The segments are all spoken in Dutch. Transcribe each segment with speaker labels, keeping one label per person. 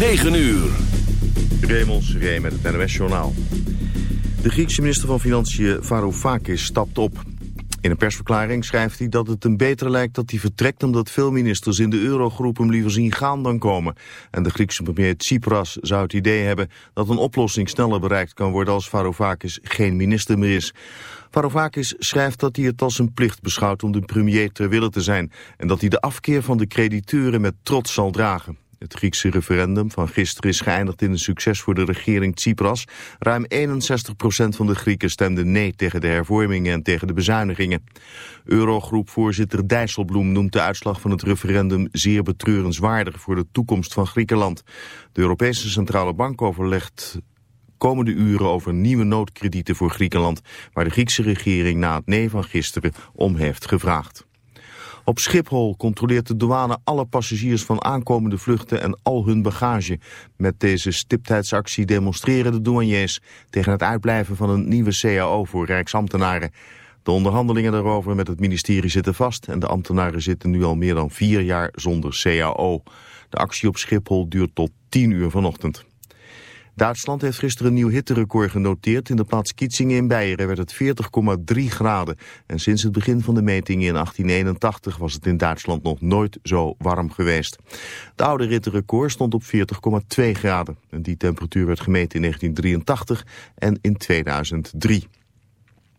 Speaker 1: 9 uur.
Speaker 2: Raymond Seré met het NOS-journaal. De Griekse minister van Financiën Varoufakis stapt op. In een persverklaring schrijft hij dat het hem beter lijkt dat hij vertrekt... omdat veel ministers in de eurogroep hem liever zien gaan dan komen. En de Griekse premier Tsipras zou het idee hebben... dat een oplossing sneller bereikt kan worden als Varoufakis geen minister meer is. Varoufakis schrijft dat hij het als een plicht beschouwt om de premier ter wille te zijn... en dat hij de afkeer van de crediteuren met trots zal dragen. Het Griekse referendum van gisteren is geëindigd in een succes voor de regering Tsipras. Ruim 61% van de Grieken stemde nee tegen de hervormingen en tegen de bezuinigingen. Eurogroepvoorzitter Dijsselbloem noemt de uitslag van het referendum zeer betreurenswaardig voor de toekomst van Griekenland. De Europese Centrale Bank overlegt komende uren over nieuwe noodkredieten voor Griekenland, waar de Griekse regering na het nee van gisteren om heeft gevraagd. Op Schiphol controleert de douane alle passagiers van aankomende vluchten en al hun bagage. Met deze stiptheidsactie demonstreren de douaniers tegen het uitblijven van een nieuwe CAO voor Rijksambtenaren. De onderhandelingen daarover met het ministerie zitten vast en de ambtenaren zitten nu al meer dan vier jaar zonder CAO. De actie op Schiphol duurt tot 10 uur vanochtend. Duitsland heeft gisteren een nieuw hitterecord genoteerd. In de plaats Kitzingen in Beieren werd het 40,3 graden. En sinds het begin van de meting in 1881 was het in Duitsland nog nooit zo warm geweest. De oude hitterecord stond op 40,2 graden. En die temperatuur werd gemeten in 1983 en in 2003.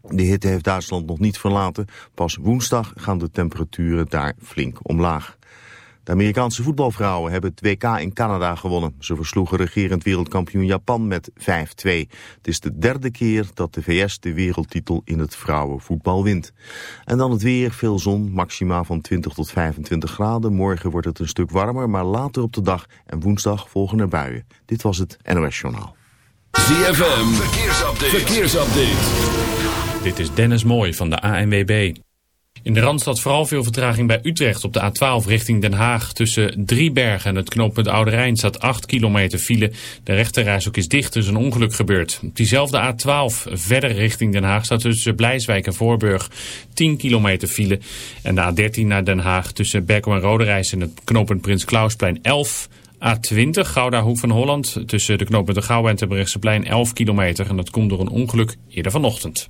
Speaker 2: De hitte heeft Duitsland nog niet verlaten. Pas woensdag gaan de temperaturen daar flink omlaag. De Amerikaanse voetbalvrouwen hebben het WK in Canada gewonnen. Ze versloegen regerend wereldkampioen Japan met 5-2. Het is de derde keer dat de VS de wereldtitel in het vrouwenvoetbal wint. En dan het weer, veel zon, maxima van 20 tot 25 graden. Morgen wordt het een stuk warmer, maar later op de dag en woensdag volgen er buien. Dit was het NOS Journaal.
Speaker 1: ZFM, verkeersupdate. verkeersupdate.
Speaker 3: Dit is Dennis Mooij van de ANWB. In de Randstad vooral veel vertraging bij Utrecht op de A12 richting Den Haag. Tussen Driebergen en het knooppunt Oude Rijn staat 8 kilometer file. De rechterreis ook is dicht, is een ongeluk gebeurd. Op diezelfde A12 verder richting Den Haag staat tussen Blijswijk en Voorburg 10 kilometer file. En de A13 naar Den Haag tussen Berkel en Roderijs en het knooppunt Prins Klausplein 11 A20 Gouda Hoek van Holland tussen de knooppunten Gouda en Terbrechtseplein 11 kilometer. En dat komt door een ongeluk eerder vanochtend.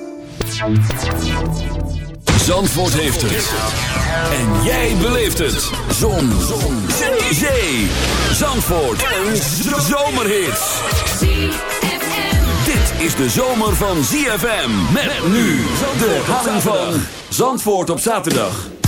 Speaker 1: Zandvoort heeft het. En jij beleeft het. Zon. Zon. Zee. Zee. Zandvoort. Een zomerhit. Dit is de zomer van ZFM. Met nu de herhaling van Zandvoort op zaterdag.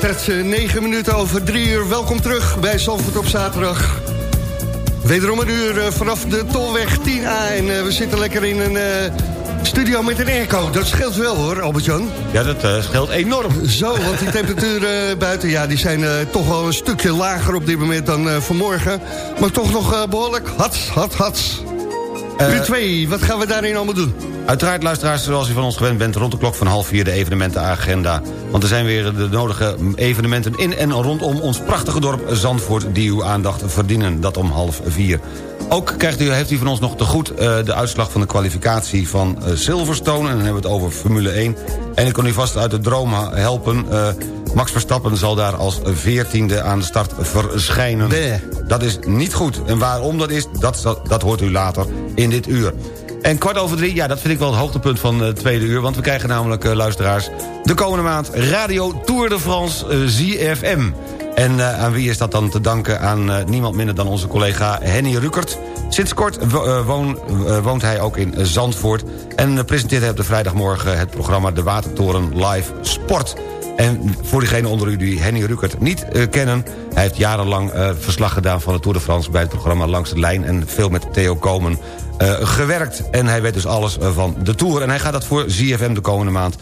Speaker 4: Werd het 9 eh, minuten over 3 uur. Welkom terug bij Zandvoort op zaterdag. Wederom een uur eh, vanaf de Tolweg 10A. En uh, we zitten lekker in een uh, studio met een airco. Dat scheelt wel hoor, Albert-Jan.
Speaker 5: Ja, dat uh, scheelt enorm.
Speaker 4: Zo, want die temperaturen buiten ja, die zijn toch wel een stukje lager op dit moment dan vanmorgen. Maar toch nog behoorlijk hats, hats, hats. Uur 2, wat gaan we daarin allemaal doen?
Speaker 5: Uiteraard, luisteraars, zoals u van ons gewend bent... rond de klok van half vier de evenementenagenda. Want er zijn weer de nodige evenementen in en rondom ons prachtige dorp Zandvoort... die uw aandacht verdienen, dat om half vier. Ook krijgt u, heeft u van ons nog te goed uh, de uitslag van de kwalificatie van uh, Silverstone. En dan hebben we het over Formule 1. En ik kan u vast uit de droom helpen... Uh, Max Verstappen zal daar als veertiende aan de start verschijnen.
Speaker 4: Nee.
Speaker 5: Dat is niet goed. En waarom dat is, dat, dat hoort u later in dit uur. En kwart over drie, ja, dat vind ik wel het hoogtepunt van het tweede uur... want we krijgen namelijk, uh, luisteraars, de komende maand... Radio Tour de France uh, ZFM. En aan wie is dat dan te danken? Aan niemand minder dan onze collega Henny Rukert. Sinds kort woon, woont hij ook in Zandvoort... en presenteert hij op de vrijdagmorgen het programma De Watertoren Live Sport... En voor diegenen onder u die Henny Rukert niet kennen... hij heeft jarenlang verslag gedaan van de Tour de France... bij het programma Langs de Lijn en veel met Theo Komen gewerkt. En hij weet dus alles van de Tour. En hij gaat dat voor ZFM de komende maand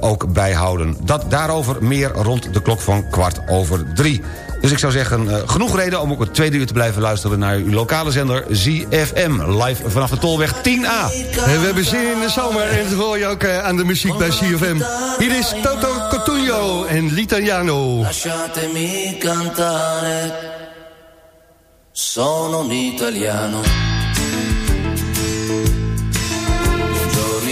Speaker 5: ook bijhouden. Dat, daarover meer rond de klok van kwart over drie. Dus ik zou zeggen, uh, genoeg reden om ook het tweede uur te blijven luisteren... naar uw lokale zender ZFM, live vanaf de Tolweg 10A.
Speaker 4: En we hebben zin in de zomer en dat hoor je ook uh, aan de muziek bij ZFM. Hier is Toto Cotugno en L'Italiano. Lasciatemi cantare, sono un italiano.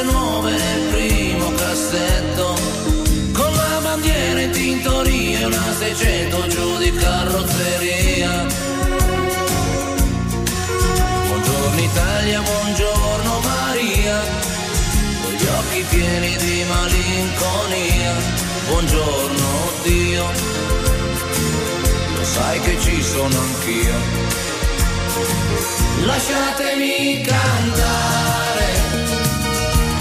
Speaker 4: Calze nuove nel primo cassetto, con la bandiera in tintoria una 600 giù di carrozzeria. Buongiorno Italia, buongiorno Maria, con gli occhi pieni di malinconia. Buongiorno Dio, lo sai che ci sono anch'io. Lasciatemi cantare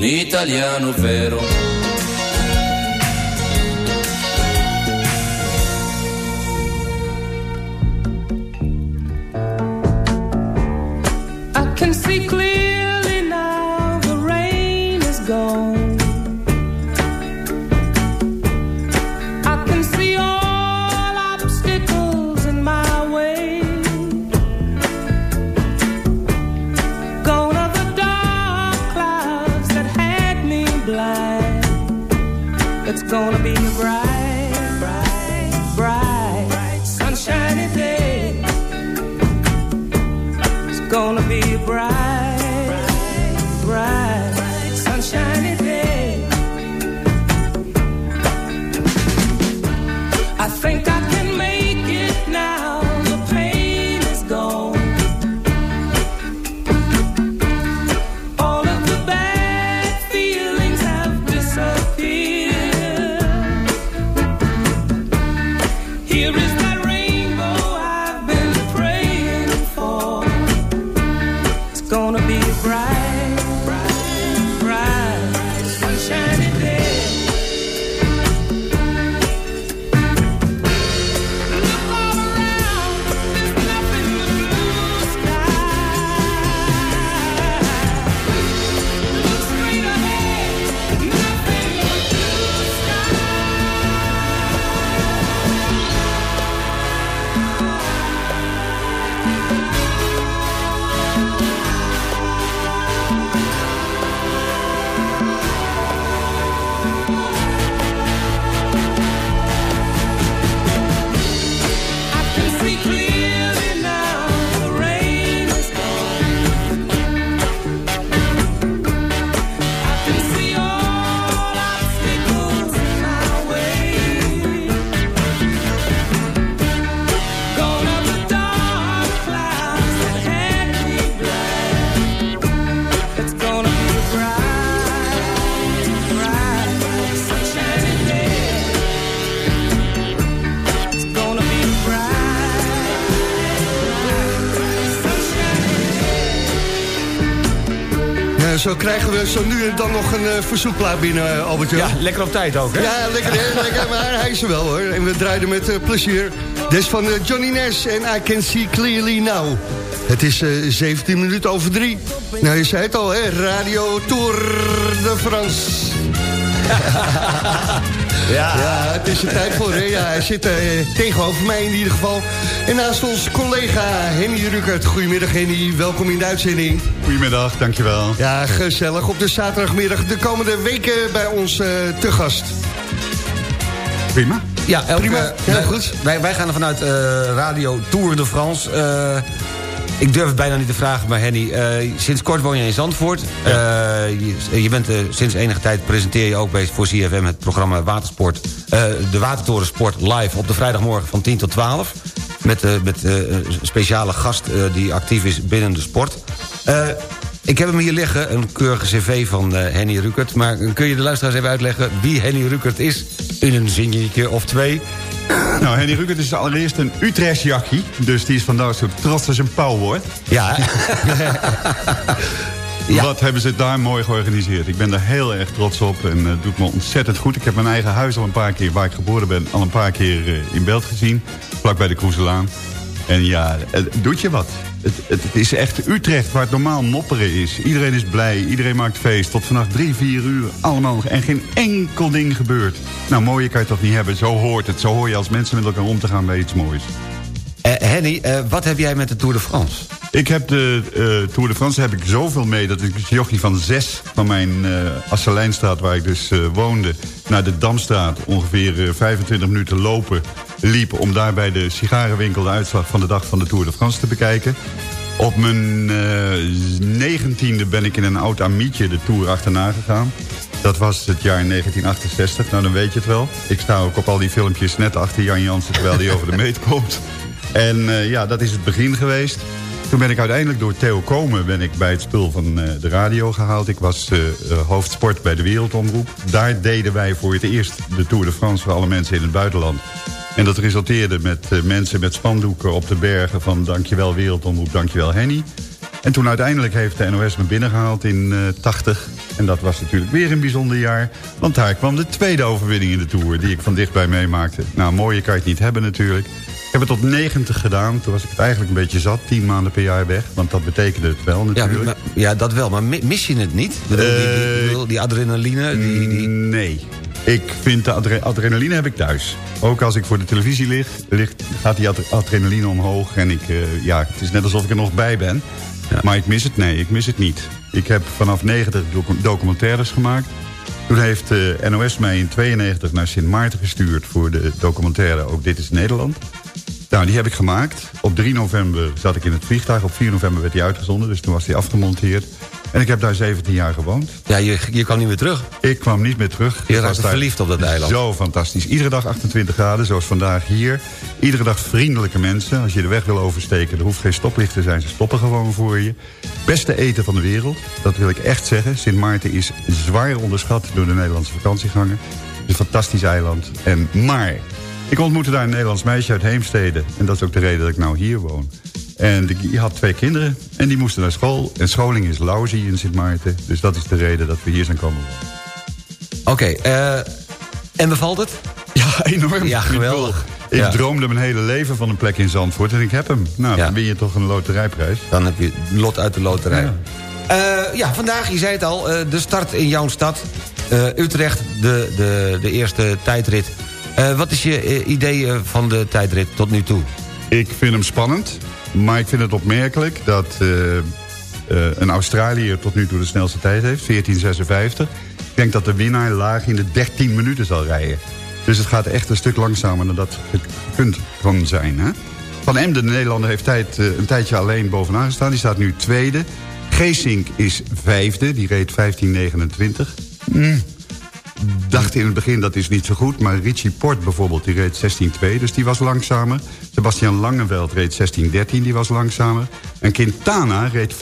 Speaker 4: Un italiano vero.
Speaker 6: Gonna be bright, bright,
Speaker 7: krijgen we zo nu en dan nog een eh, verzoekplaat binnen, uh, Albert
Speaker 5: Ja, lekker op tijd ook, hè?
Speaker 7: Ja, lekker, hè, lekker, maar hij is er wel hoor. En we draaiden met eh, plezier. Dit is van eh, Johnny Nash en I Can See Clearly Now. Het is eh 17 minuten over drie. Nou, je zei het al, hè? Radio Tour de France.
Speaker 5: Ja,
Speaker 7: Ja, het is er tijd voor. Hè? Ja, hij zit eh, tegenover mij in ieder geval. En naast ons collega Henny Rukert. Goedemiddag Henny, welkom in de uitzending.
Speaker 8: Goedemiddag, dankjewel.
Speaker 7: Ja, gezellig. Op de zaterdagmiddag de komende weken bij ons eh, te gast.
Speaker 8: Prima.
Speaker 5: ja elke-
Speaker 7: Prima, heel
Speaker 5: wij,
Speaker 7: goed.
Speaker 5: Wij, wij gaan er vanuit eh, Radio Tour de France. Ik durf het bijna niet te vragen, maar Henny, eh, sinds kort woon je in Zandvoort. Eh, je, je bent eh, sinds enige tijd presenteer je ook bij, voor CFM het programma Watersport. de Watertoren Sport live op de vrijdagmorgen van 10 tot 12. Met, met een speciale gast die actief is binnen de sport. Ik heb hem hier liggen, een keurige cv van Henny Rukert. Maar kun je de luisteraars even uitleggen wie Henny Rukert is? In een zinnetje of twee.
Speaker 8: Nou, Henny Rukert is allereerst een Utrecht. Dus die is vandaag zo trots als een pauw wordt.
Speaker 5: Ja, Ja.
Speaker 8: Wat hebben ze daar mooi georganiseerd. Ik ben daar heel erg trots op en het doet me ontzettend goed. Ik heb mijn eigen huis al een paar keer, waar ik geboren ben... al een paar keer eh, in beeld gezien. Vlak bij de Kroeselaan. En ja, het doet je wat. Het, het, het is echt Utrecht waar het normaal mopperen is. Iedereen is blij, iedereen maakt feest. Tot vannacht drie, vier uur, allemaal. En geen enkel ding gebeurt. Nou, mooier kan je toch niet hebben. Zo hoort het. Zo hoor je als mensen met elkaar om te gaan bij iets moois.
Speaker 5: Eh, Henny, eh, wat heb jij met de Tour de France?
Speaker 8: Ik heb de eh, Tour de France heb ik zoveel mee... dat ik als jochie van zes van mijn uh, Asselijnstraat... waar ik dus woonde, naar de Damstraat... ongeveer uh, 25 minuten lopen liep... om daar bij de sigarenwinkel de uitslag van de dag van de Tour de France te bekijken. Op mijn negentiende ben ik in een oud amietje de Tour achterna gegaan. Dat was het jaar 1968, nou dan weet je het wel. Ik sta ook op al die filmpjes net achter Jan Jansen... terwijl die over de meet komt. En uh, ja, dat is het begin geweest. Toen ben ik uiteindelijk door Theo Komen ben ik bij het spul van uh, de radio gehaald. Ik was uh, hoofdsport bij de Wereldomroep. Daar deden wij voor het eerst de Tour de France voor alle mensen in het buitenland. En dat resulteerde met mensen met spandoeken op de bergen van dankjewel Wereldomroep, dankjewel Henny. En toen uiteindelijk heeft de NOS me binnengehaald in 80. En dat was natuurlijk weer een bijzonder jaar. Want daar kwam de tweede overwinning in de Tour die ik van dichtbij meemaakte. Nou, mooie kan je het niet hebben natuurlijk. Ik heb het tot 90 gedaan. Toen was ik het eigenlijk een beetje zat. 10 maanden per jaar weg. Want dat betekende het wel natuurlijk.
Speaker 5: Ja, maar, ja dat wel. Maar mis je het niet? Bedoel, uh, die, die, die, adrenaline? Die, die...
Speaker 8: Nee. Ik vind de adre adrenaline heb ik thuis. Ook als ik voor de televisie lig, ligt, gaat die adrenaline omhoog. En ik, uh, ja, het is net alsof ik er nog bij ben. Ja. Maar ik mis het, nee, ik mis het niet. Ik heb vanaf 90 documentaires gemaakt. Toen heeft de NOS mij in 92 naar Sint Maarten gestuurd... voor de documentaire Ook Dit is Nederland. Nou, die heb ik gemaakt. Op 3 november zat ik in het vliegtuig. Op 4 november werd die uitgezonden, dus toen was die afgemonteerd. En ik heb daar 17 jaar gewoond.
Speaker 5: Ja, je, je kwam niet meer terug.
Speaker 8: Ik kwam niet meer terug.
Speaker 5: Je raakte verliefd op dat eiland.
Speaker 8: Zo fantastisch. Iedere dag 28 graden, zoals vandaag hier. Iedere dag vriendelijke mensen. Als je de weg wil oversteken, er hoeft geen stoplicht te zijn. Ze stoppen gewoon voor je. Beste eten van de wereld, dat wil ik echt zeggen. Sint Maarten is zwaar onderschat door de Nederlandse vakantieganger. Het is een fantastisch eiland. En maar, ik ontmoette daar een Nederlands meisje uit Heemstede. En dat is ook de reden dat ik nou hier woon. En die had twee kinderen en die moesten naar school. En scholing is lousy in Sint Maarten. Dus dat is de reden dat we hier zijn komen.
Speaker 5: Oké, okay, uh, en bevalt het?
Speaker 8: Ja, enorm.
Speaker 5: Ja, geweldig.
Speaker 8: Ik
Speaker 5: ja.
Speaker 8: droomde mijn hele leven van een plek in Zandvoort en ik heb hem. Nou, ja. dan win je toch een loterijprijs.
Speaker 5: Dan heb je lot uit de loterij. Ja, uh, ja vandaag, je zei het al, uh, de start in jouw stad. Utrecht, de, de, de eerste tijdrit. wat is je idee van de tijdrit tot nu toe?
Speaker 8: Ik vind hem spannend. Maar ik vind het opmerkelijk dat uh, uh, een Australiër tot nu toe de snelste tijd heeft. 1456. Ik denk dat de winnaar laag in de 13 minuten zal rijden. Dus het gaat echt een stuk langzamer dan dat het kunt kan zijn. Hè? Van Emden, de Nederlander, heeft tijd, uh, een tijdje alleen bovenaan gestaan. Die staat nu tweede. Geesink is vijfde. Die reed 1529. Mm dacht in het begin dat is niet zo goed. Maar Richie Port bijvoorbeeld, die reed 16-2, dus die was langzamer. Sebastian Langeveld reed 16-13, die was langzamer. En Quintana reed 15-57.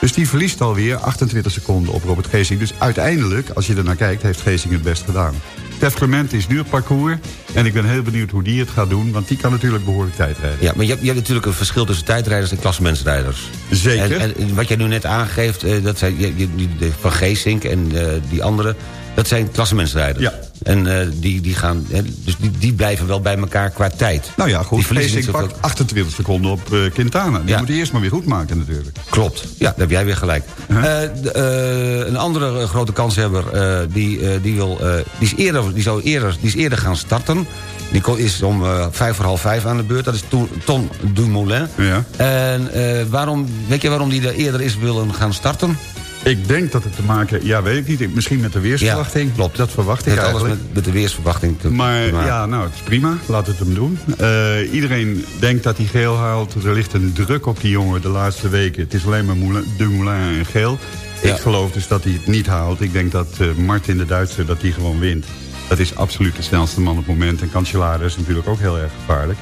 Speaker 8: Dus die verliest alweer 28 seconden op Robert Geesing. Dus uiteindelijk, als je er naar kijkt, heeft Geesing het best gedaan. Stef Clement is nu op parcours. En ik ben heel benieuwd hoe die het gaat doen. Want die kan natuurlijk behoorlijk tijdrijden.
Speaker 5: Ja, maar je hebt, je hebt natuurlijk een verschil tussen tijdrijders en klassementsrijders.
Speaker 8: Zeker.
Speaker 5: En, en wat jij nu net aangeeft, dat zijn je, je, Van Geesink en uh, die anderen... dat zijn klassementsrijders.
Speaker 8: Ja,
Speaker 5: En eh, die, die gaan, hè, dus die, die blijven wel bij elkaar qua tijd.
Speaker 8: Nou ja, goed. Racing pakt 28 seconden op eh, Quintana. Die
Speaker 5: Ja.
Speaker 8: moet hij eerst maar weer goed maken natuurlijk.
Speaker 5: Klopt, ja, daar heb jij weer gelijk. Eh, een andere grote kanshebber, die, die, wil, die, is eerder, die, zou eerder, die is eerder gaan starten. Die is om vijf voor half vijf aan de beurt. Dat is To- Ton Dumoulin.
Speaker 8: Ja.
Speaker 5: En waarom, weet je waarom die er eerder is willen gaan starten?
Speaker 8: Ik denk dat het te maken... Ja, weet ik niet. Misschien met de weersverwachting.
Speaker 5: Ja, klopt.
Speaker 8: Dat verwacht
Speaker 5: Het
Speaker 8: ik
Speaker 5: heeft alles met, met de weersverwachting te,
Speaker 8: Maar
Speaker 5: te
Speaker 8: ja, nou, het is prima. Laat het hem doen. Eh, iedereen denkt dat hij geel haalt. Er ligt een druk op die jongen de laatste weken. Het is alleen maar Moulin, Dumoulin en geel.
Speaker 5: Ja.
Speaker 8: Ik geloof dus dat hij het niet haalt. Ik denk dat eh, Martin de Duitser dat hij gewoon wint. Dat is absoluut de snelste man op het moment. En Cancellara is natuurlijk ook heel erg gevaarlijk.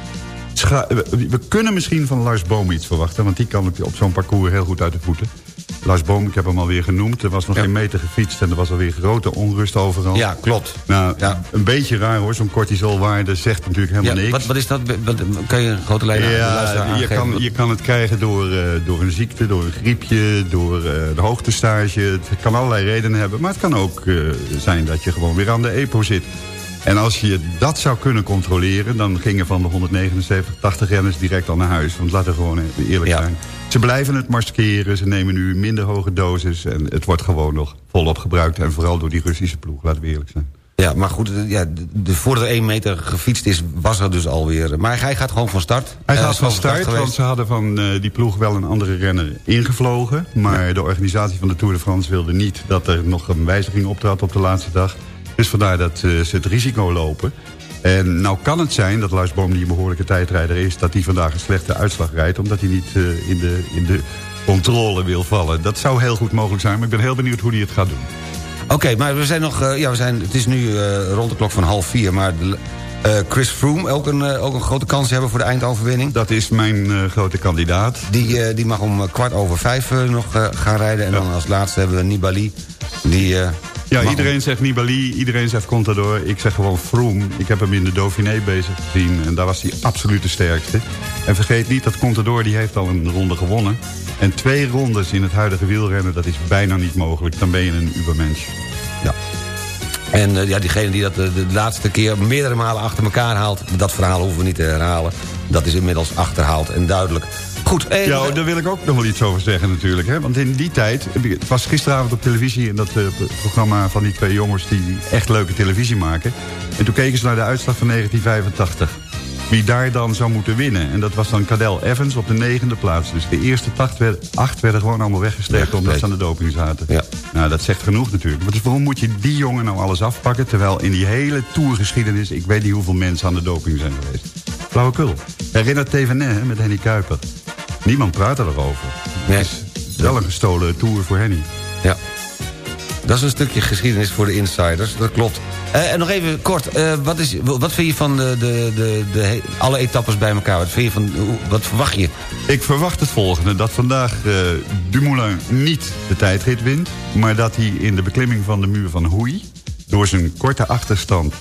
Speaker 8: Scha- we, we kunnen misschien van Lars Boom iets verwachten. Want die kan op- op zo'n parcours heel goed uit de voeten. Lars Boom, ik heb hem alweer genoemd. Er was nog
Speaker 5: Ja.
Speaker 8: geen meter gefietst. En er was alweer grote onrust overal.
Speaker 5: Ja, klopt.
Speaker 8: Nou,
Speaker 5: Ja.
Speaker 8: een beetje raar hoor. Zo'n cortisolwaarde zegt natuurlijk helemaal
Speaker 5: Ja,
Speaker 8: niks.
Speaker 5: wat, wat is dat? Wat, kan je een grote lijn aan
Speaker 8: ja, je
Speaker 5: aangeven?
Speaker 8: kan, je kan het krijgen door, eh, door een ziekte, door een griepje, door eh, de hoogtestage. Het kan allerlei redenen hebben. Maar het kan ook eh, zijn dat je gewoon weer aan de EPO zit. En als je dat zou kunnen controleren... dan gingen van de 179, 80 renners direct al naar huis. Want laten we gewoon eerlijk
Speaker 5: Ja.
Speaker 8: zijn. Ze blijven het maskeren, ze nemen nu minder hoge doses... en het wordt gewoon nog volop gebruikt. En vooral door die Russische ploeg, laten we eerlijk zijn.
Speaker 5: Ja, maar goed, eh, ja, de, de, voordat er één meter gefietst is, was er dus alweer... Maar hij gaat gewoon van start.
Speaker 8: Hij
Speaker 5: Eh,
Speaker 8: gaat van start, want ze hadden van eh, die ploeg wel een andere renner ingevlogen. Maar de organisatie van de Tour de France wilde niet dat er nog een wijziging optrad op de laatste dag. Dus vandaar dat eh, ze het risico lopen. En nou kan het zijn dat Lars Boom, die een behoorlijke tijdrijder is... dat hij vandaag een slechte uitslag rijdt... omdat hij niet eh, in, de, in de controle wil vallen. Dat zou heel goed mogelijk zijn, maar ik ben heel benieuwd hoe hij het gaat doen.
Speaker 5: Oké, maar we zijn nog... eh, ja, we zijn, het is nu eh, rond de klok van half vier, maar... de- Chris Froome, ook een, ook een grote kans hebben voor de eindoverwinning.
Speaker 8: Dat is mijn grote kandidaat.
Speaker 5: Die, die mag om kwart over vijf nog gaan rijden. En dan als laatste hebben we Nibali. Die,
Speaker 8: Ja, iedereen zegt Nibali, iedereen zegt Contador. Ik zeg gewoon Froome. Ik heb hem in de Dauphiné bezig gezien en daar was hij absoluut de sterkste. En vergeet niet dat Contador, die heeft al een ronde gewonnen. En twee rondes in het huidige wielrennen, dat is bijna niet mogelijk. Dan ben je een ubermensch.
Speaker 5: Ja. En eh, ja, diegene die dat de, de laatste keer meerdere malen achter elkaar haalt... dat verhaal hoeven we niet te herhalen. Dat is inmiddels achterhaald en duidelijk. Goed, eh,
Speaker 8: Ja, daar wil ik ook nog wel iets over zeggen natuurlijk. Hè? Want in die tijd, het was gisteravond op televisie... in dat eh, programma van die twee jongens die echt leuke televisie maken. En toen keken ze naar de uitslag van 1985. Wie daar dan zou moeten winnen. En dat was dan Cadel Evans op de negende plaats. Dus de eerste acht werden, acht werden gewoon allemaal weggestreept... omdat ze aan de doping zaten.
Speaker 5: Ja.
Speaker 8: Nou, dat zegt genoeg natuurlijk. Maar dus waarom moet je die jongen nou alles afpakken... terwijl in die hele tourgeschiedenis... ik weet niet hoeveel mensen aan de doping zijn geweest. Flauwekul. Herinnert Tevenet hè, met Henny Kuiper. Niemand praat erover.
Speaker 5: Nee.
Speaker 8: Het is wel een gestolen tour voor Henny.
Speaker 5: Ja. Dat is een stukje geschiedenis voor de insiders, dat klopt. Eh, en nog even kort, eh, wat, is, wat vind je van de, de, de, de, alle etappes bij elkaar? Wat, vind je van, wat verwacht je?
Speaker 8: Ik verwacht het volgende. Dat vandaag eh, Dumoulin niet de tijdrit wint. Maar dat hij in de beklimming van de muur van Hoei... door zijn korte achterstand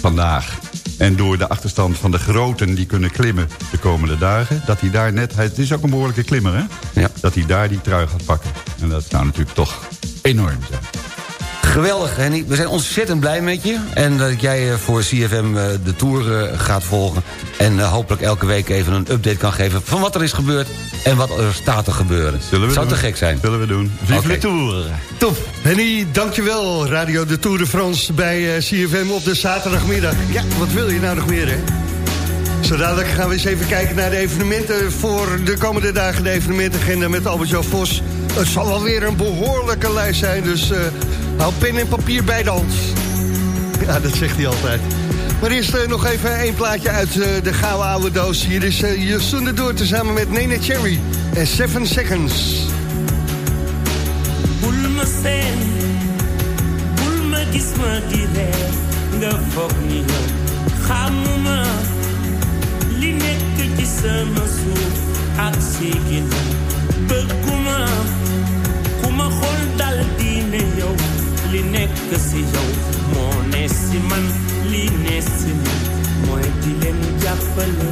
Speaker 8: vandaag... en door de achterstand van de groten die kunnen klimmen de komende dagen... dat hij daar net... Het is ook een behoorlijke klimmer, hè?
Speaker 5: Ja.
Speaker 8: Dat hij daar die trui gaat pakken. En dat zou natuurlijk toch enorm zijn.
Speaker 5: Geweldig, Henny. We zijn ontzettend blij met je. En dat jij eh, voor CFM eh, de Tour eh, gaat volgen. En hopelijk elke week even een update kan geven... van wat er is gebeurd en wat er staat te gebeuren.
Speaker 8: Zullen we
Speaker 5: Zou
Speaker 8: doen?
Speaker 5: te gek zijn.
Speaker 8: Zullen we doen. Vive le Tour!
Speaker 5: Top.
Speaker 7: Henny, dankjewel. Radio de Tour de France bij CFM op de zaterdagmiddag. Ja, wat wil je nou nog meer, hè? Zo dadelijk gaan we eens even kijken naar de evenementen... voor de komende dagen, de evenementagenda met Albert-Jan Vos. Het zal wel weer een behoorlijke lijst zijn, dus eh, hou pen en papier bij de hand. Ja, dat zegt hij altijd. Maar eerst eh, nog even één plaatje uit eh, de gouden oude doos. Hier is uh, Jason Door tezamen met Nene Cherry en Seven Seconds.
Speaker 9: li nekk ci sama suuf ak siigina bëgguma ku ma xool dal di ne yow li nekk si yow moo ne si man li ne si man mooy di leen jàppale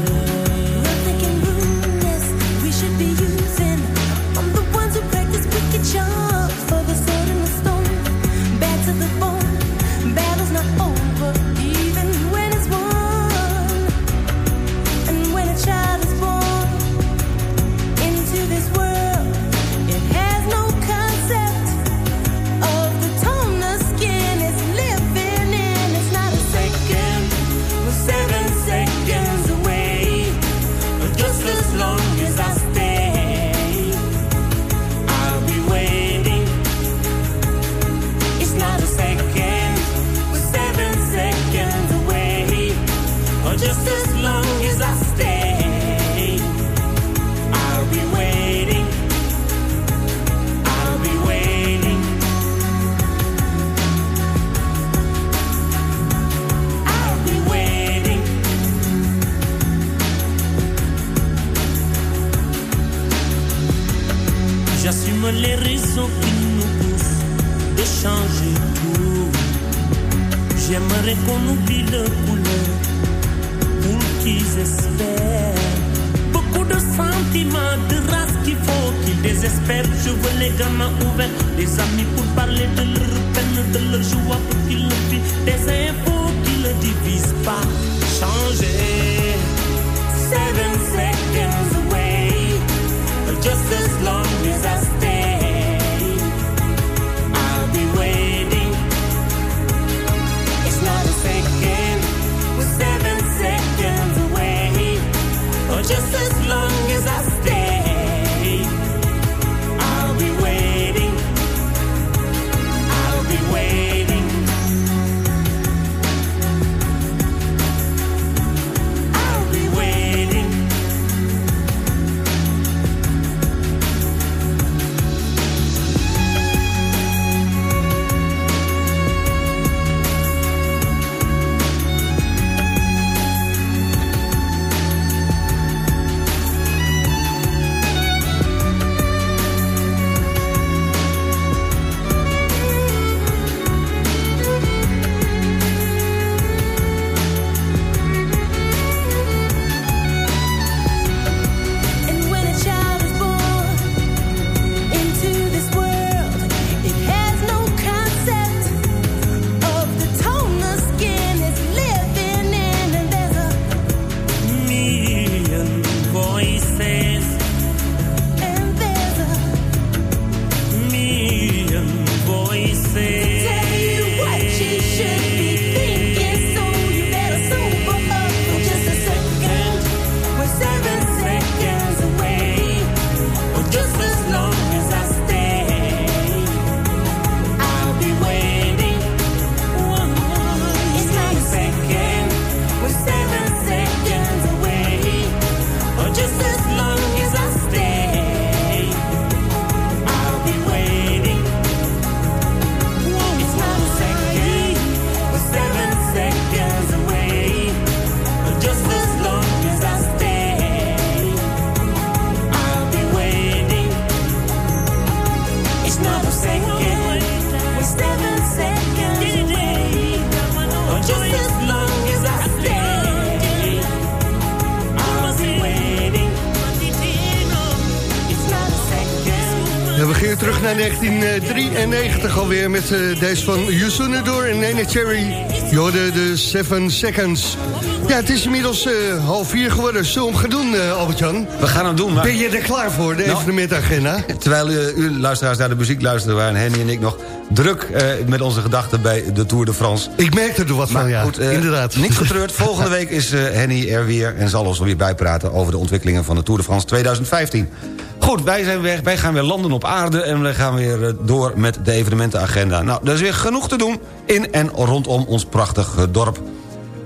Speaker 9: Le couleur pour qu'ils espèrent. Beaucoup de sentiments, de race qu'il faut qu'ils désespèrent. Je veux les gamins ouverts, des amis pour parler de leur peine, de leur joie
Speaker 7: 1993 alweer met eh, deze van Yusunne door en Nene Cherry. Je hoorde de 7 Seconds. Ja, het is inmiddels eh, half vier geworden. Zullen we hem gaan doen, eh, Albert-Jan?
Speaker 5: We gaan hem doen, maar...
Speaker 7: Ben je er klaar voor, de
Speaker 5: Nou.
Speaker 7: evenementagenda?
Speaker 5: Terwijl u, u luisteraars naar de muziek luisteren... waren Henny en ik nog druk met onze gedachten bij de Tour de France.
Speaker 7: Ik merkte er wat van, ja.
Speaker 5: goed,
Speaker 7: Inderdaad.
Speaker 5: Niet getreurd. Volgende week is Henny er weer en zal ons weer bijpraten... over de ontwikkelingen van de Tour de France 2015. Goed, wij zijn weg. Wij gaan weer landen op aarde... en we gaan weer eh, door met de evenementenagenda. Nou, er is weer genoeg te doen in en rondom ons prachtige dorp.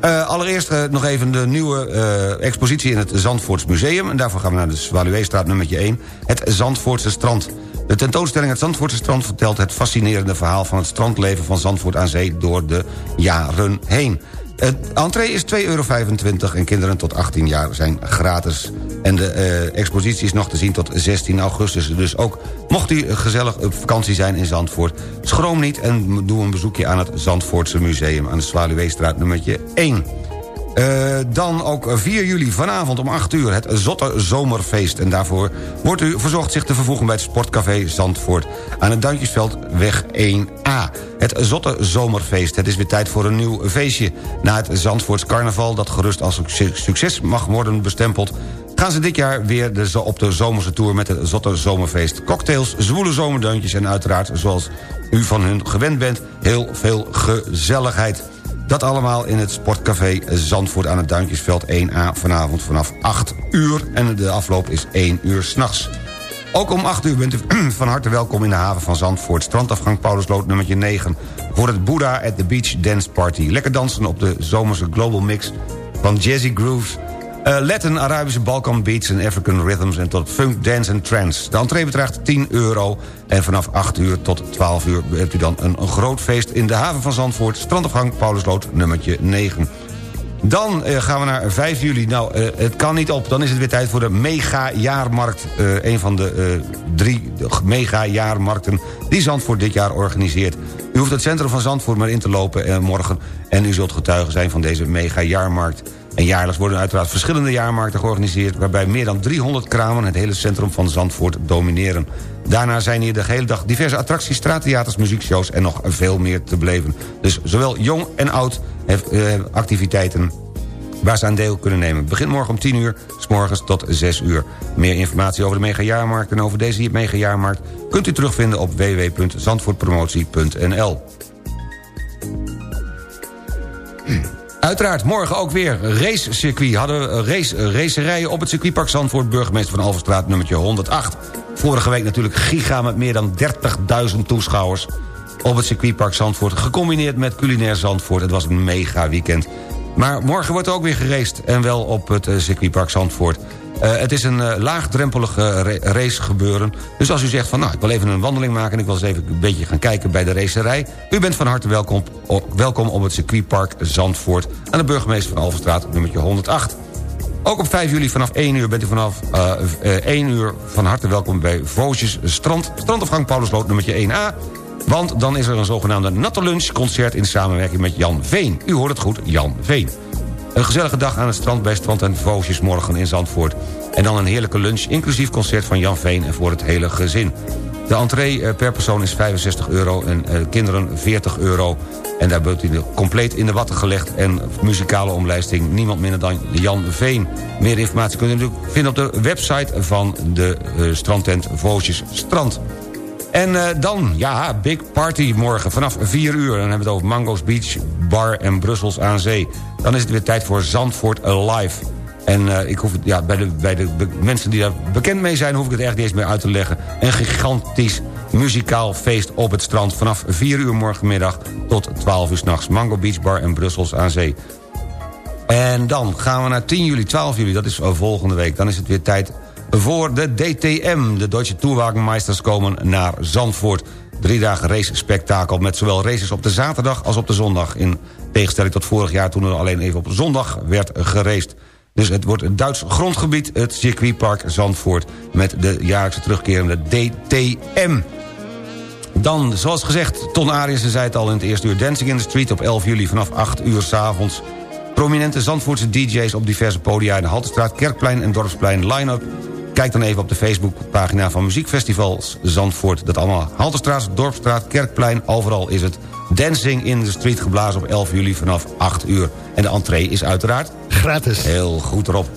Speaker 5: Eh, allereerst eh, nog even de nieuwe expositie in het Zandvoorts Museum. En daarvoor gaan we naar de Zwaluweestraat nummertje 1. Het Zandvoortse strand. De tentoonstelling Het Zandvoortse strand vertelt het fascinerende verhaal... van het strandleven van Zandvoort aan zee door de jaren heen. Het entree is 2,25 euro en kinderen tot 18 jaar zijn gratis. En de eh, expositie is nog te zien tot 16 augustus. Dus ook mocht u gezellig op vakantie zijn in Zandvoort... schroom niet en doe een bezoekje aan het Zandvoortse Museum... aan de Zwaluweestraat nummertje 1. Eh, dan ook 4 juli vanavond om 8 uur het Zotte Zomerfeest. En daarvoor wordt u verzocht zich te vervoegen bij het Sportcafé Zandvoort... aan het Duintjesveldweg 1A. Het Zotte Zomerfeest. Het is weer tijd voor een nieuw feestje. Na het Zandvoorts carnaval, dat gerust als succes- mag worden bestempeld... gaan ze dit jaar weer de, op de zomerse tour met het Zotte Zomerfeest. Cocktails, zwoele zomerdeuntjes en uiteraard, zoals u van hun gewend bent... heel veel gezelligheid. Dat allemaal in het Sportcafé Zandvoort aan het Duintjesveld 1A... vanavond vanaf 8 uur. En de afloop is 1 uur s'nachts. Ook om 8 uur bent u van harte welkom in de haven van Zandvoort. Strandafgang Paulusloot nummertje 9. Voor het Buddha at the Beach Dance Party. Lekker dansen op de zomerse Global Mix van Jazzy Grooves... Latin, Arabische Balkan Beats en African Rhythms... en tot funk, dance en trance. De entree bedraagt 10 euro. En vanaf 8 uur tot 12 uur hebt u dan een, groot feest... in de haven van Zandvoort. Strandafgang Paulusloot nummertje 9. Dan eh, gaan we naar 5 juli. Nou, eh, het kan niet op. Dan is het weer tijd voor de mega-jaarmarkt. Een van de drie mega-jaarmarkten die Zandvoort dit jaar organiseert. U hoeft het centrum van Zandvoort maar in te lopen morgen... en u zult getuige zijn van deze mega-jaarmarkt. En jaarlijks worden uiteraard verschillende jaarmarkten georganiseerd... waarbij meer dan 300 kramen het hele centrum van Zandvoort domineren. Daarna zijn hier de hele dag diverse attracties, straattheaters, muziekshows... en nog veel meer te beleven. Dus zowel jong en oud heeft eh, activiteiten waar ze aan deel kunnen nemen. Het begint morgen om 10 uur, s morgens tot 6 uur. Meer informatie over de megajaarmarkt en over deze megajaarmarkt... kunt u terugvinden op www.zandvoortpromotie.nl. Uiteraard, morgen ook weer racecircuit. Hadden we race, racerijen op het circuitpark Zandvoort... burgemeester van Alverstraat nummertje 108. Vorige week natuurlijk giga met meer dan 30.000 toeschouwers... op het circuitpark Zandvoort, gecombineerd met culinair Zandvoort. Het was een mega weekend. Maar morgen wordt er ook weer geraced en wel op het eh, circuitpark Zandvoort. Eh, het is een laagdrempelig eh, ra- race gebeuren. Dus als u zegt van nou, ik wil even een wandeling maken... en ik wil eens even een beetje gaan kijken bij de racerij... u bent van harte welkom, o- welkom op het circuitpark Zandvoort... aan de burgemeester van Alverstraat, nummertje 108. Ook op 5 juli vanaf 1 uur bent u vanaf eh, eh, 1 uur van harte welkom bij Voosjes Strand. Strandafgang Paulusloot nummertje 1A. Want dan is er een zogenaamde natte lunch concert in samenwerking met Jan Veen. U hoort het goed, Jan Veen. Een gezellige dag aan het strand bij Strand en Voosjes morgen in Zandvoort. En dan een heerlijke lunch, inclusief concert van Jan Veen... en voor het hele gezin. De entree eh, per persoon is 65 euro en eh, kinderen 40 euro. En daar wordt u compleet in de watten gelegd... en muzikale omlijsting niemand minder dan Jan Veen. Meer informatie kunt u natuurlijk vinden op de website van de eh, strandtent Voosjes Strand. En eh, dan, ja, big party morgen vanaf 4 uur. Dan hebben we het over Mango's Beach Bar en Brussels aan Zee. Dan is het weer tijd voor Zandvoort Alive. En eh, ik hoef het, ja, bij, de, bij de mensen die daar bekend mee zijn... hoef ik het echt niet eens meer uit te leggen. Een gigantisch muzikaal feest op het strand... vanaf 4 uur morgenmiddag tot 12 uur s'nachts. Mango Beach Bar en Brussels aan Zee. En dan gaan we naar 10 juli, 12 juli, dat is eh, volgende week. Dan is het weer tijd voor de DTM. De Deutsche Tourwagenmeisters komen naar Zandvoort. Drie dagen race-spektakel met zowel races op de zaterdag als op de zondag. In tegenstelling tot vorig jaar toen er alleen even op zondag werd geraced. Dus het wordt een Duits grondgebied, het circuitpark Zandvoort... met de jaarlijkse terugkerende DTM. Dan, zoals gezegd, Ton Ariensen zei het al in het eerste uur... Dancing in the Street op 11 juli vanaf 8 uur s'avonds. Prominente Zandvoortse DJ's op diverse podia... in de Haltestraat, Kerkplein en Dorpsplein line-up. Kijk dan even op de Facebookpagina van Muziekfestivals Zandvoort. Dat allemaal Haltestraat, Dorpstraat, Kerkplein, overal is het... Dancing in the Street geblazen op 11 juli vanaf 8 uur. En de entree is uiteraard...
Speaker 7: Gratis.
Speaker 5: Heel goed erop.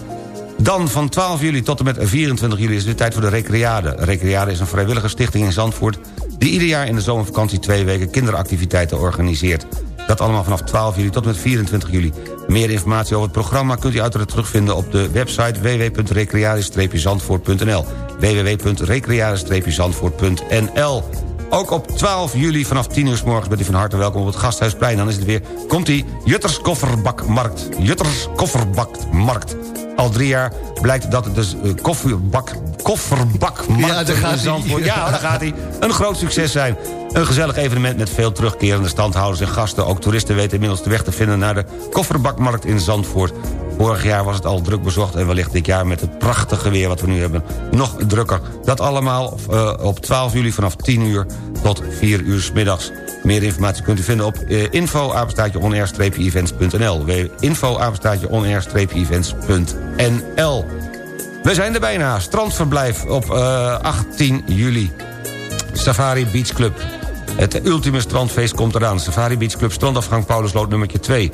Speaker 5: Dan van 12 juli tot en met 24 juli is het tijd voor de Recreade. Recreade is een vrijwillige stichting in Zandvoort... die ieder jaar in de zomervakantie twee weken kinderactiviteiten organiseert. Dat allemaal vanaf 12 juli tot en met 24 juli. Meer informatie over het programma kunt u uiteraard terugvinden... op de website www.recreade-zandvoort.nl www.recreade-zandvoort.nl ook op 12 juli vanaf 10 uur s morgens bent u van harte welkom op het Gasthuisplein. Dan is het weer, komt-ie, Jutters Kofferbakmarkt. Jutters Kofferbakmarkt. Al drie jaar blijkt dat het dus eh, kofferbak, kofferbakmarkt
Speaker 7: Ja, daar gaat
Speaker 5: in
Speaker 7: hij.
Speaker 5: Zandvoort... Ja, daar gaat hij. Een groot succes zijn. Een gezellig evenement met veel terugkerende standhouders en gasten. Ook toeristen weten inmiddels de weg te vinden naar de kofferbakmarkt in Zandvoort. Vorig jaar was het al druk bezocht en wellicht dit jaar met het prachtige weer wat we nu hebben nog drukker. Dat allemaal eh, op 12 juli vanaf 10 uur tot 4 uur 's middags. Meer informatie kunt u vinden op uh, info eventsnl eventsnl We zijn er bijna. Strandverblijf op eh, 18 juli. Safari Beach Club. Het ultieme strandfeest komt eraan. Safari Beach Club strandafgang Paulusloot nummertje 2.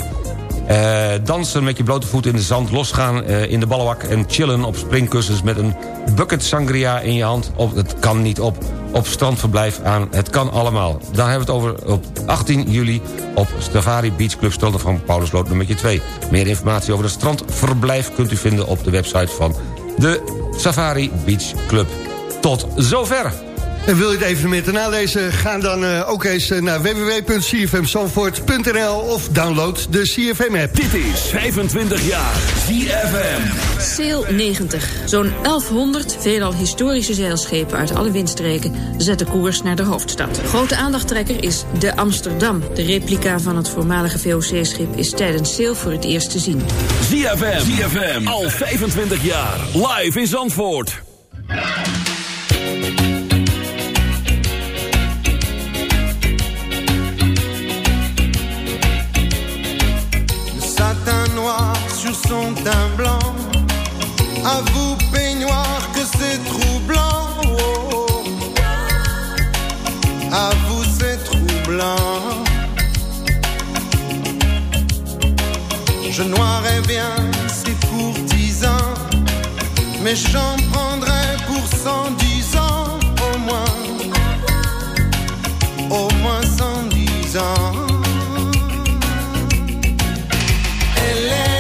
Speaker 5: Eh, dansen met je blote voet in de zand, losgaan eh, in de ballenwak... en chillen op springkussens met een bucket sangria in je hand. Op, het kan niet op. Op strandverblijf aan Het Kan Allemaal. Daar hebben we het over op 18 juli op Safari Beach Club... Stranden van Paulusloot nummer 2. Meer informatie over het strandverblijf kunt u vinden op de website van de Safari Beach Club. Tot zover.
Speaker 7: En wil je het evenement nalezen? Ga dan eh, ook eens eh, naar www.cfmzandvoort.nl of download de CFM-app.
Speaker 1: Dit is 25 jaar ZFM.
Speaker 10: Sail 90. Zo'n 1100 veelal historische zeilschepen uit alle windstreken zetten koers naar de hoofdstad. Grote aandachttrekker is de Amsterdam. De replica van het voormalige VOC-schip is tijdens Sail voor het eerst te zien.
Speaker 1: ZFM. ZFM. Al 25 jaar. Live in Zandvoort.
Speaker 11: Son blanc. À vous, peignoir, que c'est troublant. À vous, c'est troublant. Je noirais bien ces courtisans, mais j'en prendrais pour cent dix ans au moins. Au moins cent dix ans. Hélène, je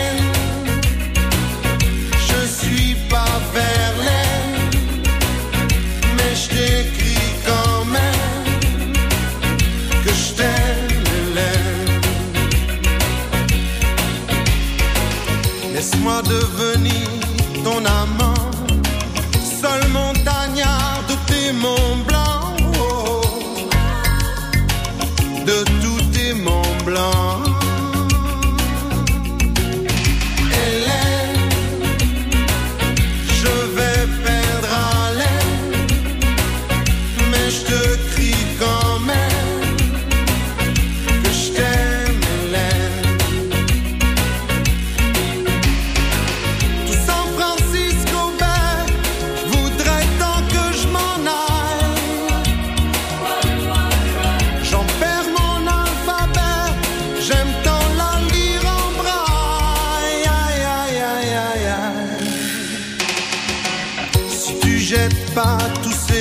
Speaker 11: Devenir ton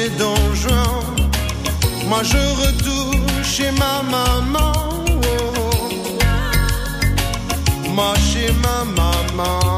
Speaker 11: ces donjons, moi je retourne chez ma maman. oh. Moi chez ma maman.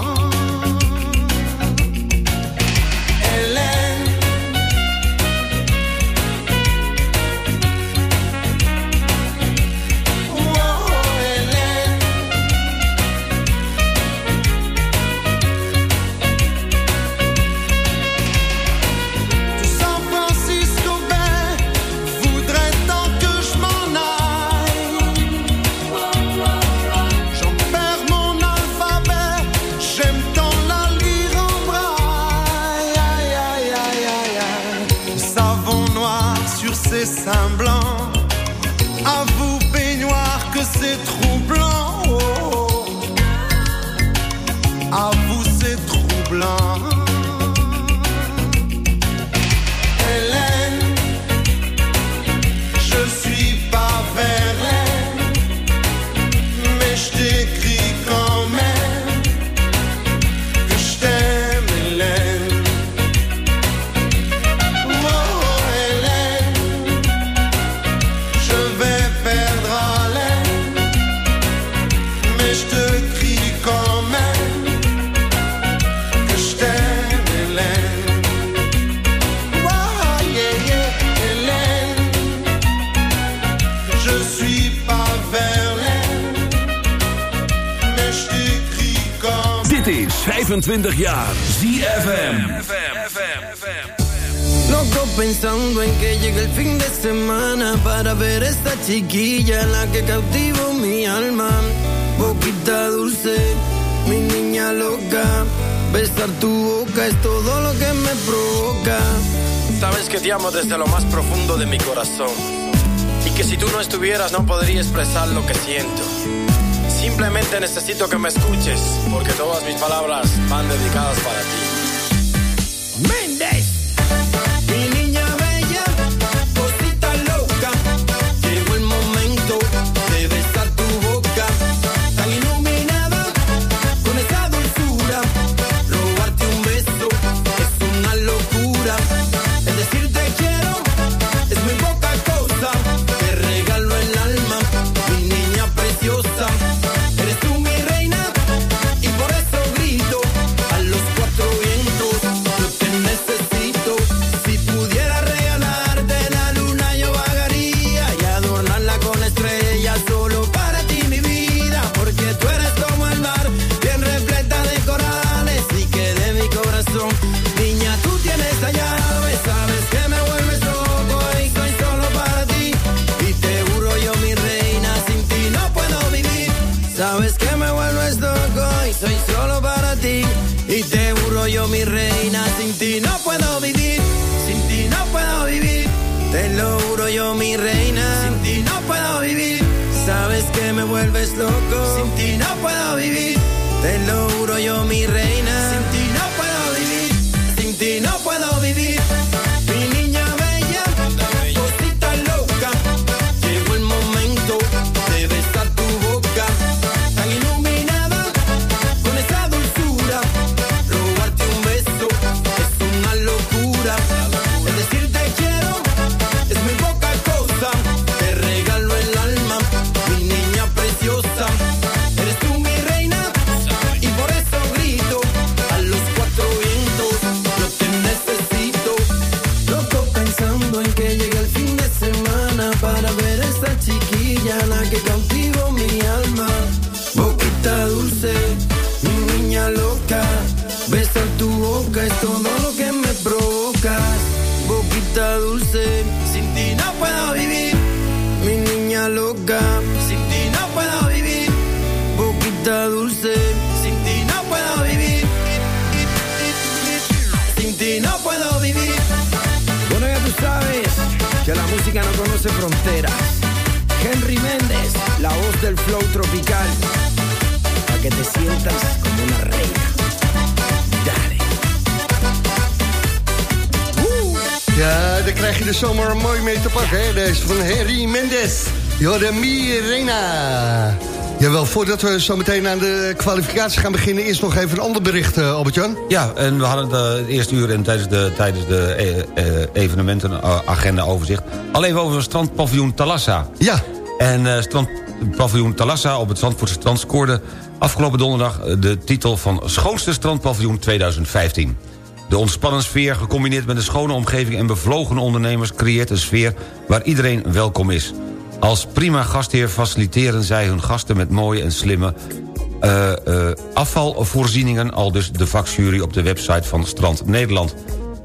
Speaker 1: 25 jaar ZFM.
Speaker 12: Loco pensando en que llegue el fin de semana para ver esta chiquilla la que cautivo mi alma. Boquita dulce, mi niña loca. Besar tu boca es todo lo que me provoca.
Speaker 13: Sabes que te amo desde lo más profundo de mi corazón. Y que si tú no estuvieras no podría expresar lo que siento. Simplemente necesito que me escuches, porque todas mis palabras van dedicadas
Speaker 12: para ti. Sin ti no puedo vivir.
Speaker 14: Jorde Mirena. Jawel, voordat we zo meteen aan de kwalificatie gaan beginnen... is nog even een ander bericht, eh, Albert-Jan.
Speaker 5: Ja, en we hadden de, het eerste uur en tijdens de, tijdens de eh, eh, evenementenagenda overzicht... al even over het strandpaviljoen Talassa.
Speaker 14: Ja.
Speaker 5: En eh strandpaviljoen Talassa op het Zandvoortse strand... scoorde afgelopen donderdag eh, de titel van schoonste strandpaviljoen 2015. De ontspannen sfeer, gecombineerd met een schone omgeving... en bevlogen ondernemers, creëert een sfeer waar iedereen welkom is. Als prima gastheer faciliteren zij hun gasten met mooie en slimme eh, eh, afvalvoorzieningen... al dus de vakjury op de website van Strand Nederland.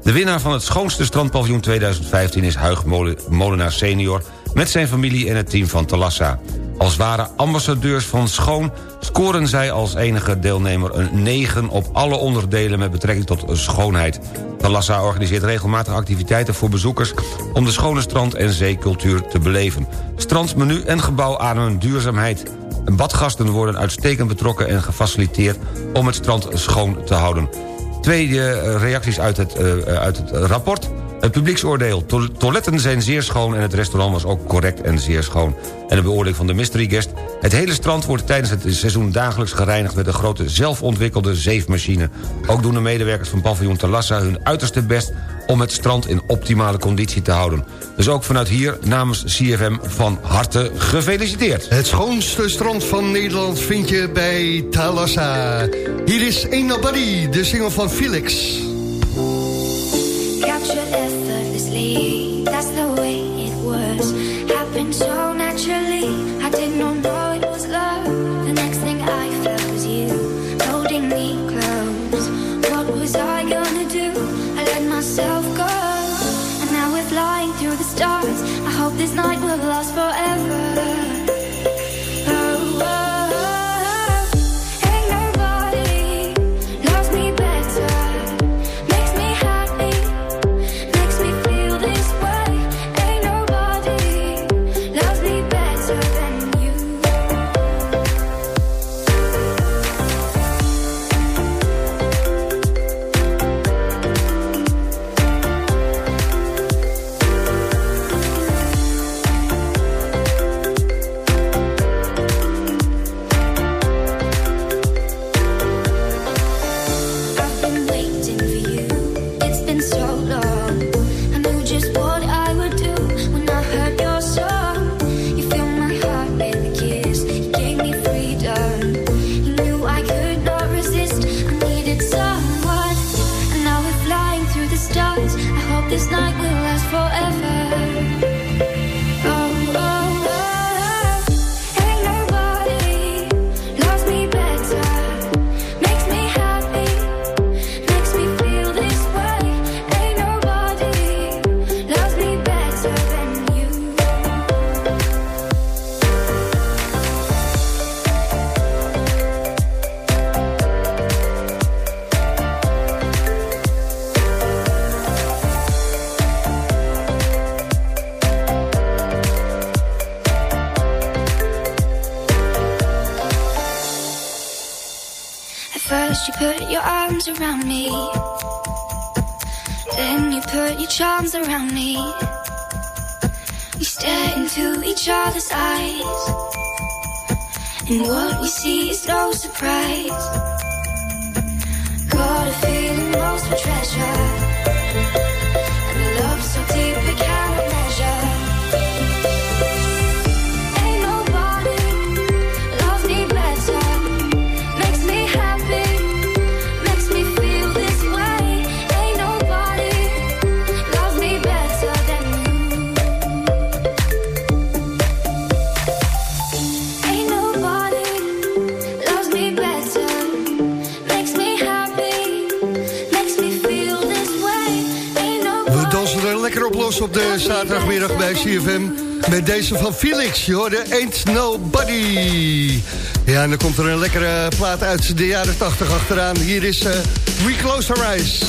Speaker 5: De winnaar van het schoonste strandpaviljoen 2015 is Huig Mole- Molenaar senior... met zijn familie en het team van Talassa. Als ware ambassadeurs van schoon scoren zij als enige deelnemer een 9 op alle onderdelen met betrekking tot schoonheid. Talassa organiseert regelmatig activiteiten voor bezoekers om de schone strand- en zeecultuur te beleven. Strandsmenu en gebouw ademen duurzaamheid. Badgasten worden uitstekend betrokken en gefaciliteerd om het strand schoon te houden. Tweede eh, reacties uit het, eh, uit het rapport. Het publieksoordeel. To- toiletten zijn zeer schoon en het restaurant was ook correct en zeer schoon. En de beoordeling van de mystery guest. Het hele strand wordt tijdens het seizoen dagelijks gereinigd... met een grote zelfontwikkelde zeefmachine. Ook doen de medewerkers van paviljoen Talassa hun uiterste best... om het strand in optimale conditie te houden. Dus ook vanuit hier namens CFM van harte gefeliciteerd.
Speaker 14: Het schoonste strand van Nederland vind je bij Thalassa. Hier is Ain't Nobody, de single van Felix.
Speaker 15: Lekker op op de zaterdagmiddag bij CFM. Met deze van Felix, je hoorde Ain't Nobody. Ja, en dan komt er een lekkere plaat uit de jaren 80 achteraan. Hier is eh We Close Our Eyes.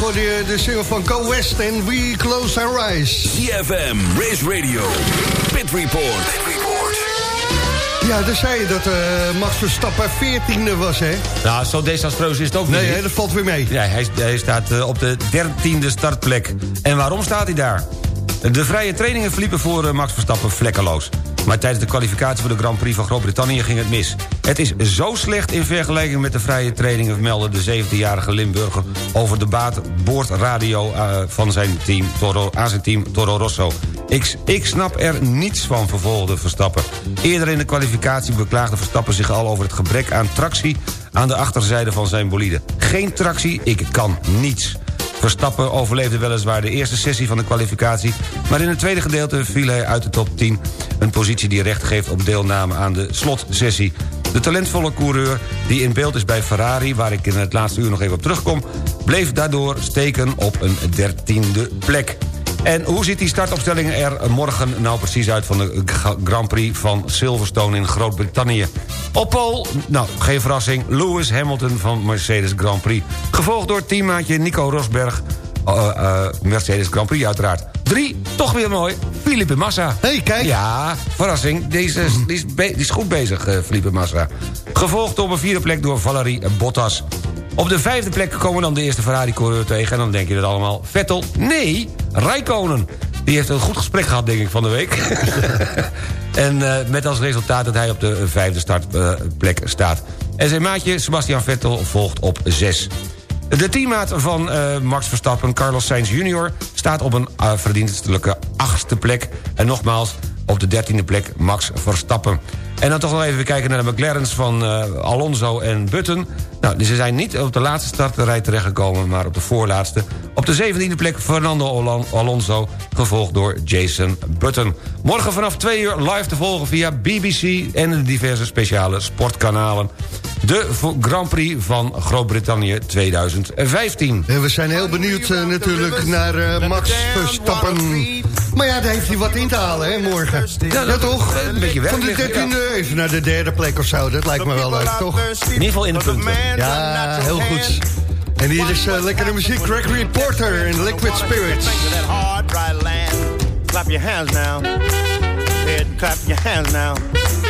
Speaker 15: Hoorde je de single van Go West en We Close Our Eyes.
Speaker 1: CFM, Race Radio, Pit Report.
Speaker 15: Ja, dan zei je dat eh, Max Verstappen 14e was, hè?
Speaker 5: Nou, zo desastreus is het ook
Speaker 15: Nee,
Speaker 5: niet.
Speaker 15: hè, dat valt weer mee.
Speaker 5: Ja, hij, hij staat eh, op de dertiende startplek. En waarom staat hij daar? De vrije trainingen verliepen voor eh, Max Verstappen vlekkeloos. Maar tijdens de kwalificatie voor de Grand Prix van Groot-Brittannië ging het mis. Het is zo slecht in vergelijking met de vrije trainingen... meldde de 17-jarige Limburger over de baat boordradio eh, van zijn team, Toro, aan zijn team Toro Rosso. Ik, ik snap er niets van, vervolgde Verstappen. Eerder in de kwalificatie beklaagde Verstappen zich al over het gebrek aan tractie... aan de achterzijde van zijn bolide. Geen tractie, ik kan niets. Verstappen overleefde weliswaar de eerste sessie van de kwalificatie... maar in het tweede gedeelte viel hij uit de top 10... een positie die recht geeft op deelname aan de slotsessie. De talentvolle coureur die in beeld is bij Ferrari... waar ik in het laatste uur nog even op terugkom... bleef daardoor steken op een dertiende plek. En hoe ziet die startopstelling er morgen nou precies uit... van de Grand Prix van Silverstone in Groot-Brittannië? Op pole, nou, geen verrassing, Lewis Hamilton van Mercedes Grand Prix. Gevolgd door teammaatje Nico Rosberg, eh, eh, Mercedes Grand Prix uiteraard. Drie, toch weer mooi, Felipe Massa.
Speaker 7: hey, kijk.
Speaker 5: Ja, verrassing, deze, is- die, is be- die is goed bezig, eh, Felipe Massa. Gevolgd op een vierde plek door Valerie Bottas. Op de vijfde plek komen dan de eerste Ferrari-coureur tegen... en dan denk je dat allemaal, Vettel? Nee, Rijkonen. Die heeft een goed gesprek gehad, denk ik, van de week. en eh, met als resultaat dat hij op de vijfde startplek staat. En zijn maatje, Sebastian Vettel, volgt op zes. De teammaat van eh, Max Verstappen, Carlos Sainz Jr... staat op een eh, verdienstelijke achtste plek. En nogmaals, op de dertiende plek Max Verstappen. En dan toch nog even kijken naar de McLaren's van eh, Alonso en Button. Nou, ze zijn niet op de laatste startrij terechtgekomen... maar op de voorlaatste. Op de zeventiende plek Fernando Alon- Alonso... gevolgd door Jason Button. Morgen vanaf twee uur live te volgen via BBC... en de diverse speciale sportkanalen. De Grand Prix van Groot-Brittannië 2015.
Speaker 7: En we zijn heel benieuwd eh, natuurlijk naar eh, Max Verstappen. Maar ja, daar heeft hij wat in te halen, hè, morgen. Ja,
Speaker 5: dat-
Speaker 7: toch?
Speaker 5: een beetje werk
Speaker 7: Van de dertiende even naar de derde plek of zo. Dat lijkt me wel leuk, toch?
Speaker 5: In ieder geval in de punten.
Speaker 7: Ja, heel goed. En hier is eh, lekkere muziek. Gregory Porter en Liquid Spirits.
Speaker 11: Clap your hands now. Clap your hands now.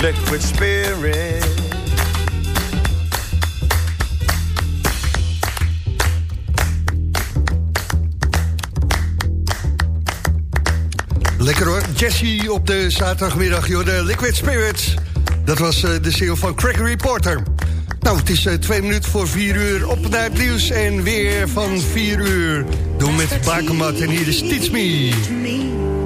Speaker 11: liquid spirit.
Speaker 16: Lekker hoor, Jesse op de zaterdagmiddag, joh, de Liquid Spirits. Dat was eh, de CEO van Craig Reporter. Nou, het is uh, twee minuten voor vier uur. Op naar het nieuws en weer van vier uur. Doe met Bakermat en hier is Teach Me.